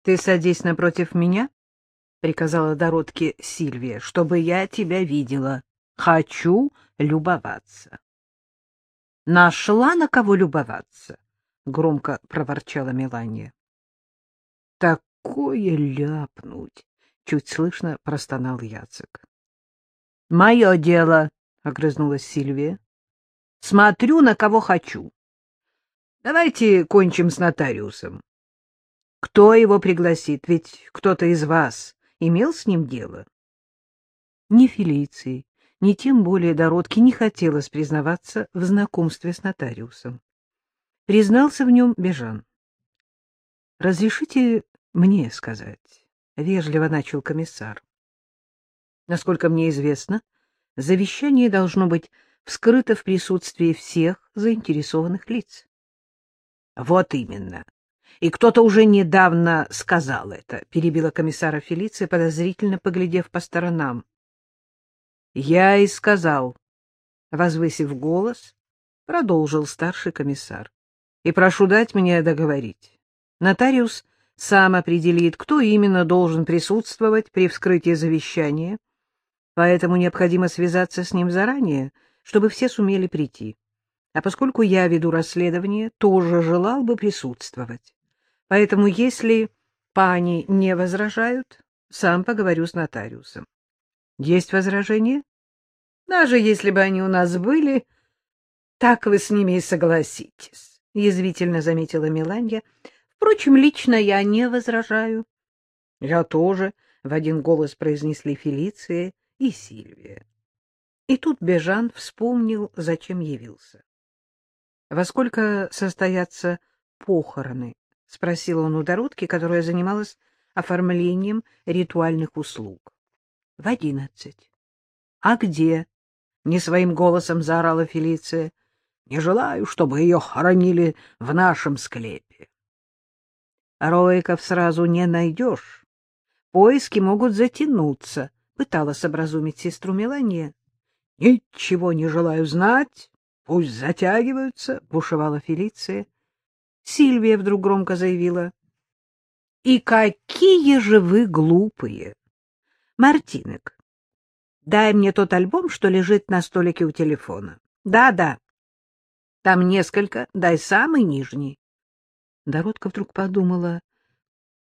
— Ты садись напротив меня, — приказала Доротке Сильвия, — чтобы я тебя видела. Хочу любоваться. — Нашла на кого любоваться? — громко проворчала Мелания. — Такое ляпнуть! — чуть слышно простонал Яцек. — Мое дело, — огрызнулась Сильвия. — Смотрю, на кого хочу. Давайте кончим с нотариусом. Кто его пригласит? Ведь кто-то из вас имел с ним дело? Ни Фелиции, ни тем более Дородке не хотелось признаваться в знакомстве с нотариусом. Признался в нем Бежан. — Разрешите мне сказать, — вежливо начал комиссар. — Насколько мне известно, завещание должно быть вскрыто в присутствии всех заинтересованных лиц. — Вот именно, и кто-то уже недавно сказал это, — перебила комиссара Фелиция, подозрительно поглядев по сторонам. — Я и сказал, — возвысив голос, продолжил старший комиссар. — И прошу дать мне договорить. Нотариус сам определит, кто именно должен присутствовать при вскрытии завещания, поэтому необходимо связаться с ним заранее, чтобы все сумели прийти. А поскольку я веду расследование, тоже желал бы присутствовать. Поэтому, если пани не возражают, сам поговорю с нотариусом. Есть возражения? Даже если бы они у нас были, так вы с ними и согласитесь, — язвительно заметила Меланья. Впрочем, лично я не возражаю. — Я тоже, — в один голос произнесли Фелиция и Сильвия. И тут Бежан вспомнил, зачем явился. — Во сколько состоятся похороны? — спросил он у Доротки, которая занималась оформлением ритуальных услуг. — В одиннадцать. — А где? — не своим голосом заорала Фелиция. — Не желаю, чтобы ее хоронили в нашем склепе. — Роиков сразу не найдешь. Поиски могут затянуться, — пыталась образумить сестру Мелания. — Ничего не желаю знать. Пусть затягиваются, — бушевала Фелиция. Сильвия вдруг громко заявила. — И какие же вы глупые! Мартинек, дай мне тот альбом, что лежит на столике у телефона. Да, да. Там несколько, дай самый нижний. Доротка вдруг подумала,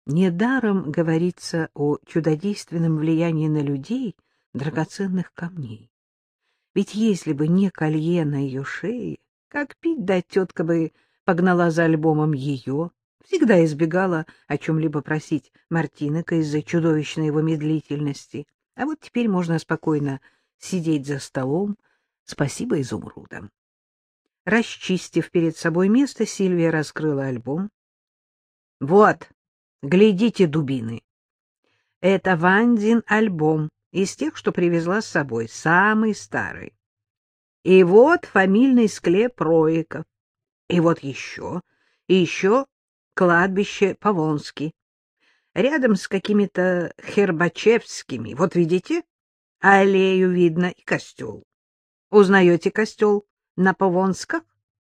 недаром говорится о чудодейственном влиянии на людей драгоценных камней. Ведь если бы не колье на ее шее, как пить дать тетка бы погнала за альбомом ее, всегда избегала о чем-либо просить Мартинека из-за чудовищной его медлительности. А вот теперь можно спокойно сидеть за столом, спасибо изумрудам. Расчистив перед собой место, Сильвия раскрыла альбом. — Вот, глядите, дубины. Это Вандин альбом из тех, что привезла с собой, самый старый. И вот фамильный склеп Роиков. И вот еще, и еще кладбище Павонский. Рядом с какими-то Хербачевскими. Вот видите? Аллею видно и костел. Узнаете костел на Павонсках?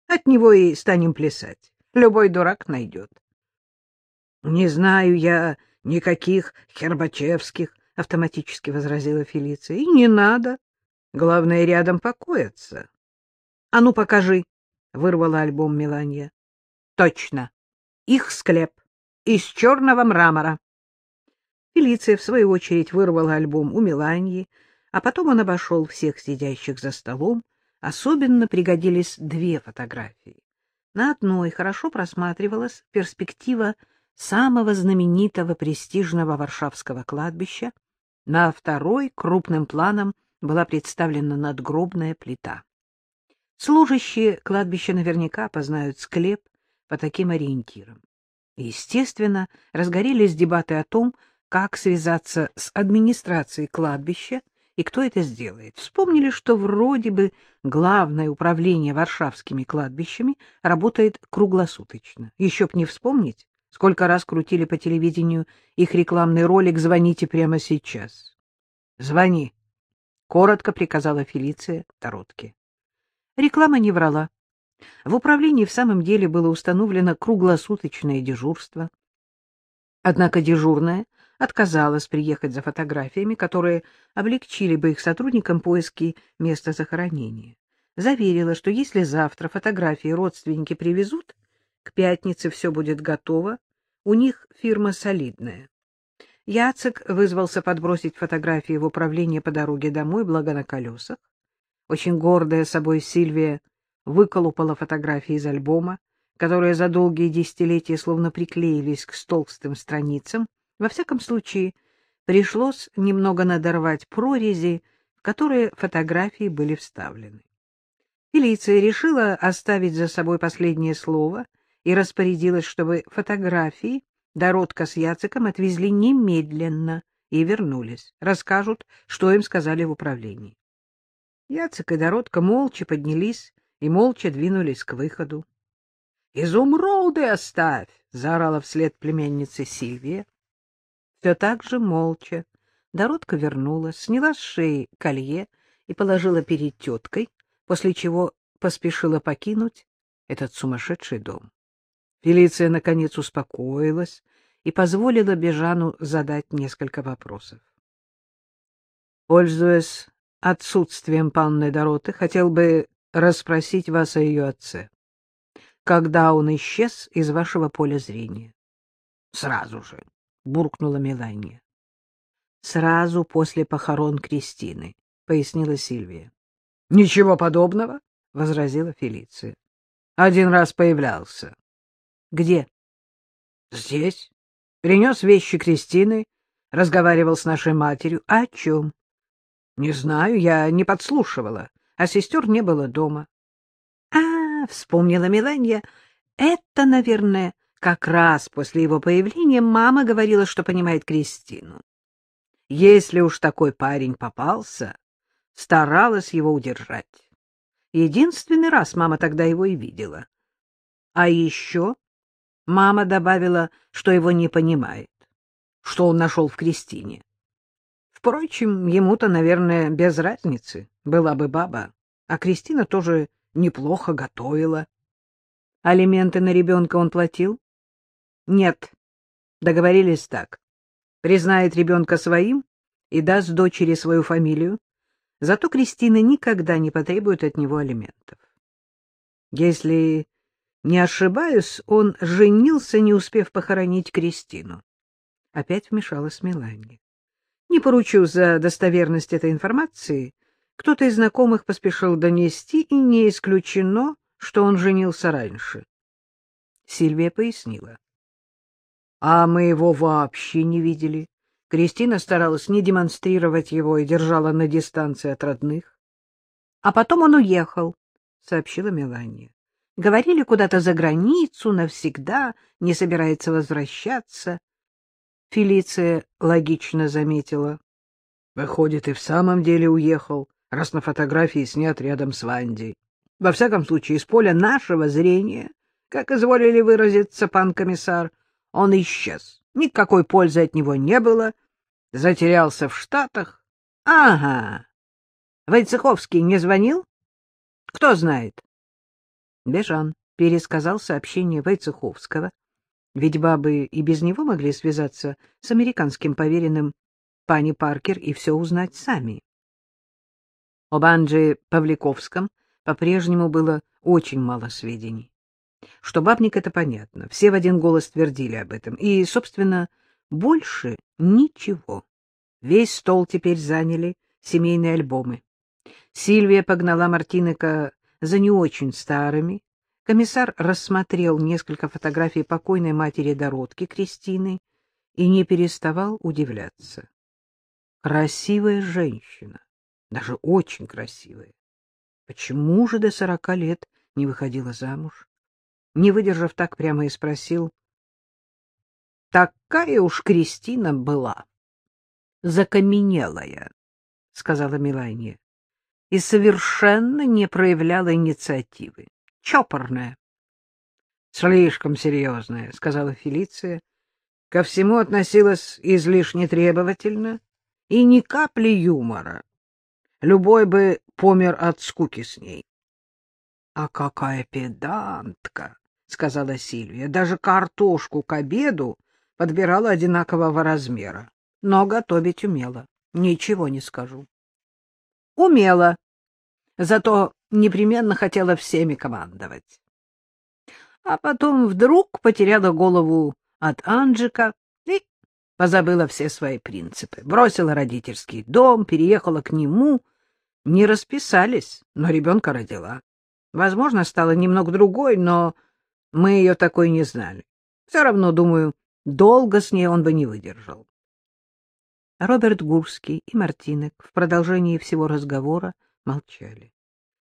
От него и станем плясать. Любой дурак найдет. — Не знаю я никаких Хербачевских, — автоматически возразила Фелиция. — И не надо. Главное, рядом покоятся. — А ну, покажи, — вырвала альбом Меланья. — Точно. Их склеп. Из черного мрамора. Фелиция, в свою очередь, вырвала альбом у Меланьи, а потом он обошел всех сидящих за столом. Особенно пригодились две фотографии. На одной хорошо просматривалась перспектива самого знаменитого престижного варшавского кладбища, на второй крупным планом была представлена надгробная плита. Служащие кладбища наверняка познают склеп по таким ориентирам. Естественно, разгорелись дебаты о том, как связаться с администрацией кладбища и кто это сделает. Вспомнили, что вроде бы главное управление варшавскими кладбищами работает круглосуточно. Еще б не вспомнить, сколько раз крутили по телевидению их рекламный ролик «Звоните прямо сейчас». «Звони», — коротко приказала Фелиция Таротке. Реклама не врала. В управлении в самом деле было установлено круглосуточное дежурство. Однако дежурная отказалась приехать за фотографиями, которые облегчили бы их сотрудникам поиски места захоронения. Заверила, что если завтра фотографии родственники привезут, к пятнице все будет готово, у них фирма солидная. Яцек вызвался подбросить фотографии в управление по дороге домой, благо на колесах. Очень гордая собой Сильвия выколупала фотографии из альбома, которые за долгие десятилетия словно приклеились к толстым страницам. Во всяком случае, пришлось немного надорвать прорези, в которые фотографии были вставлены. Фелиция решила оставить за собой последнее слово и распорядилась, чтобы фотографии Доротка с Яциком отвезли немедленно и вернулись. Расскажут, что им сказали в управлении. Яцик и Доротка молча поднялись и молча двинулись к выходу. — Изумруды оставь! — заорала вслед племяннице Сильвия. Все так же молча Доротка вернулась, сняла с шеи колье и положила перед теткой, после чего поспешила покинуть этот сумасшедший дом. Фелиция, наконец, успокоилась и позволила Бежану задать несколько вопросов. Пользуясь отсутствием панны Дороты, хотел бы расспросить вас о ее отце. Когда он исчез из вашего поля зрения? — Сразу же, — буркнула Мелания. — Сразу после похорон Кристины, — пояснила Сильвия. — Ничего подобного, — возразила Фелиция. — Один раз появлялся. — Где? — Здесь. Принес вещи Кристины, разговаривал с нашей матерью. — О чем? — Не знаю, я не подслушивала, а сестер не было дома. — А, вспомнила Меланья, это, наверное, как раз после его появления мама говорила, что понимает Кристину. Если уж такой парень попался, старалась его удержать. Единственный раз мама тогда его и видела. А еще мама добавила, что его не понимает, что он нашел в Кристине. Впрочем, ему-то, наверное, без разницы, была бы баба, а Кристина тоже неплохо готовила. Алименты на ребенка он платил? Нет. Договорились так. Признает ребенка своим и даст дочери свою фамилию, зато Кристина никогда не потребует от него алиментов. Если не ошибаюсь, он женился, не успев похоронить Кристину. Опять вмешалась Меланья. Не поручусь за достоверность этой информации. Кто-то из знакомых поспешил донести, и не исключено, что он женился раньше. Сильвия пояснила. — А мы его вообще не видели. Кристина старалась не демонстрировать его и держала на дистанции от родных. — А потом он уехал, — сообщила Мелания. Говорили куда-то за границу, навсегда, не собирается возвращаться. Фелиция логично заметила. Выходит, и в самом деле уехал, раз на фотографии снят рядом с Вандей. Во всяком случае, из поля нашего зрения, как изволили выразиться пан комиссар, он исчез. Никакой пользы от него не было. Затерялся в Штатах. Ага. Войцеховский не звонил? Кто знает? Бежан пересказал сообщение Войцеховского, ведь бабы и без него могли связаться с американским поверенным пани Паркер и все узнать сами. Об Анже Павликовском по-прежнему было очень мало сведений. Что бабник — это понятно. Все в один голос твердили об этом. И, собственно, больше ничего. Весь стол теперь заняли семейные альбомы. Сильвия погнала Мартинека за не очень старыми. Комиссар рассмотрел несколько фотографий покойной матери Дородки, Кристины, и не переставал удивляться. Красивая женщина, даже очень красивая. Почему же до сорока лет не выходила замуж? Не выдержав так, прямо и спросил. Такая уж Кристина была. Закаменелая, — сказала Милания, — и совершенно не проявляла инициативы. Чопорная. — Слишком серьезная, — сказала Фелиция. Ко всему относилась излишне требовательно и ни капли юмора. Любой бы помер от скуки с ней. — А какая педантка! — сказала Сильвия. — Даже картошку к обеду подбирала одинакового размера, но готовить умела. Ничего не скажу. Умела, зато непременно хотела всеми командовать. А потом вдруг потеряла голову от Анджика и позабыла все свои принципы. Бросила родительский дом, переехала к нему. Не расписались, но ребенка родила. Возможно, стала немного другой, но мы ее такой не знали. Все равно, думаю, долго с ней он бы не выдержал. Роберт Гурский и Мартинек в продолжении всего разговора молчали.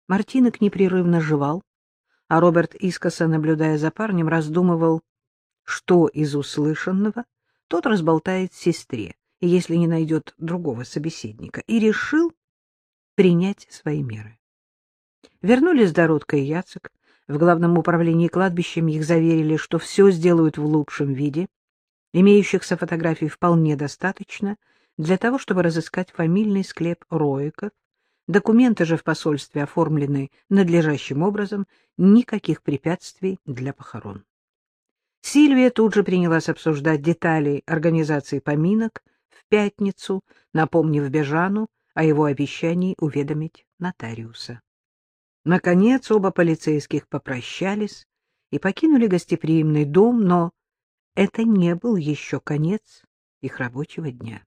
Мартинек непрерывно жевал, а Роберт, искоса наблюдая за парнем, раздумывал, что из услышанного тот разболтает сестре, если не найдет другого собеседника, и решил принять свои меры. Вернулись Доротка и Яцек. В главном управлении кладбищем их заверили, что все сделают в лучшем виде. Имеющихся фотографий вполне достаточно — для того, чтобы разыскать фамильный склеп Роиков. Документы же в посольстве оформлены надлежащим образом, никаких препятствий для похорон. Сильвия тут же принялась обсуждать детали организации поминок в пятницу, напомнив Бежану о его обещании уведомить нотариуса. Наконец оба полицейских попрощались и покинули гостеприимный дом, но это не был еще конец их рабочего дня.